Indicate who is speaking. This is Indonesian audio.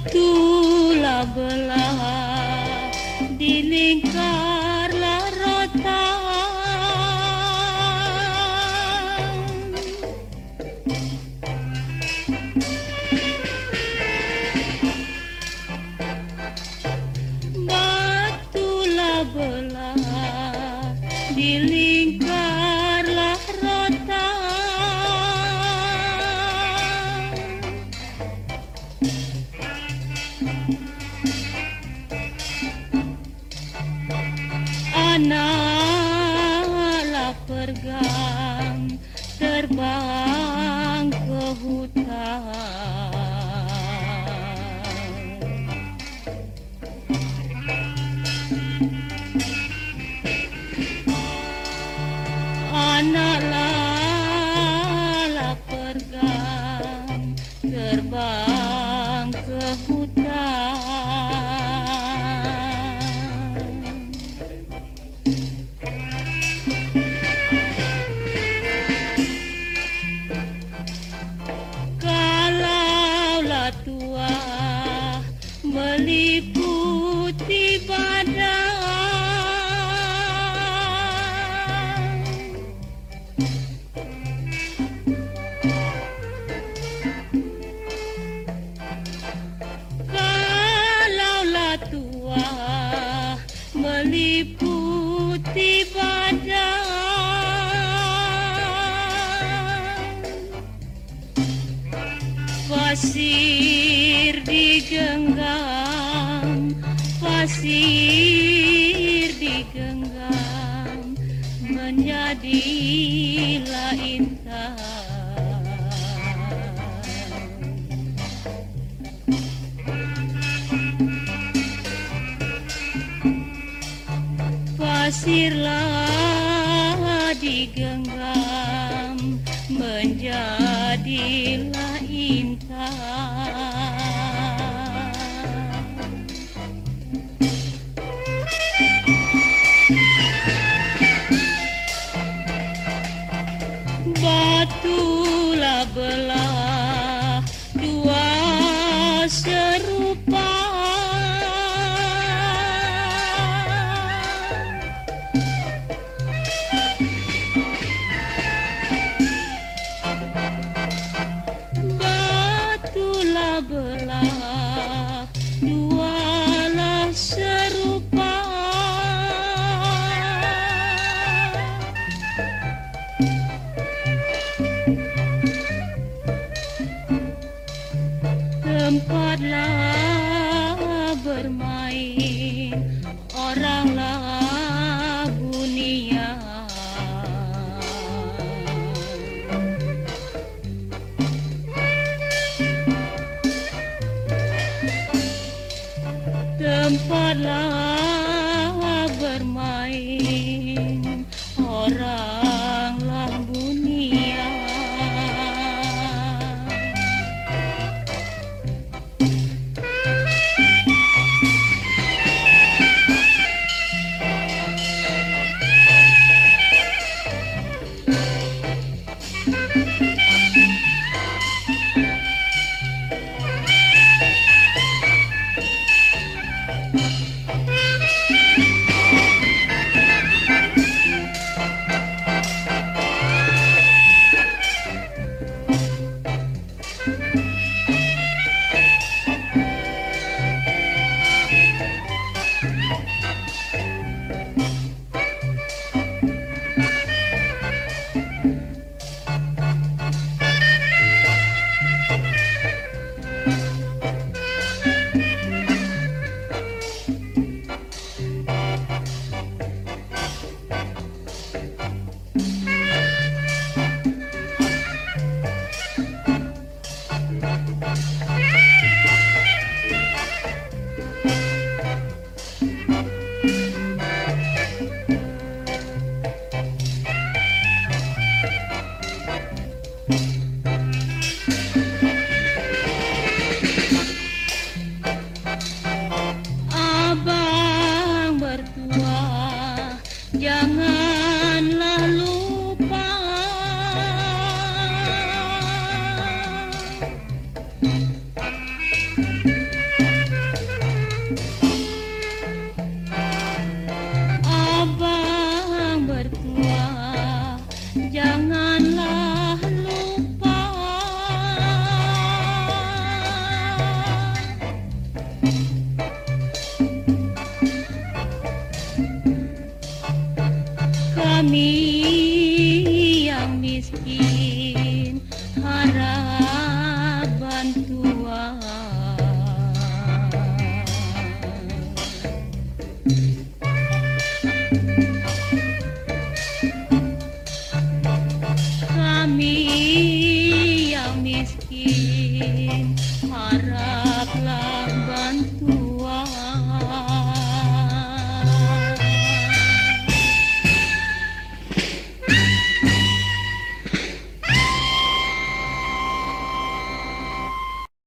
Speaker 1: Batulah belah di lingkarlah Anaklah pergang terbang ke hutan Tua meliputi badan Kalaulah tua meliputi badan digenggam, pasir digenggam menjadilah intan. Pasirlah digenggam menjadilah belah dua lah serupa Jangan. Kami yang miskin harap bantuan